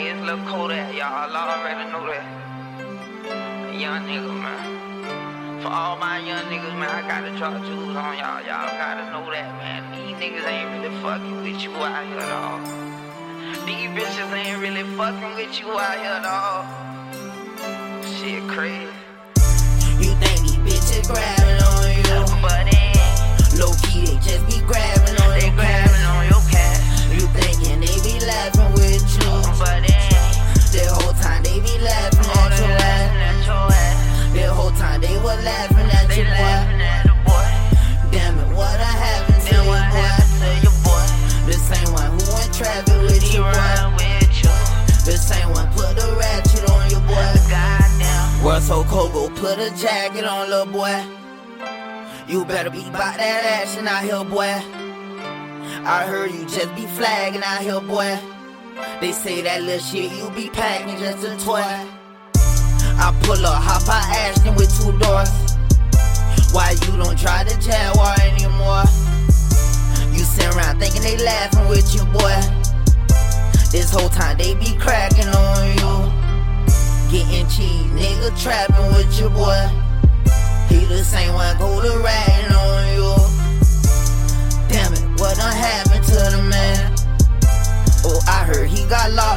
Hey, it's Lil Kodak, y'all already know that. Young nigga, man. For all my young niggas, man, I gotta drop jewels on y'all. Y'all gotta know that, man. These niggas ain't really fucking with you out here, dog. These bitches ain't really fucking with you out here, dog. Shit crazy. So cold, go put a jacket on, little boy. You better be about that action out here, boy. I heard you just be flagging out here, boy. They say that little shit you be packing just a toy. I pull up, hop out Aston with two doors. Why you don't try the Jaguar anymore? You sit around thinking they laughing with you, boy. This whole time they be cracking on. Getting cheese, nigga trapping with your boy. He the same one go to ratting on you. Damn it, what done happened to the man? Oh, I heard he got lost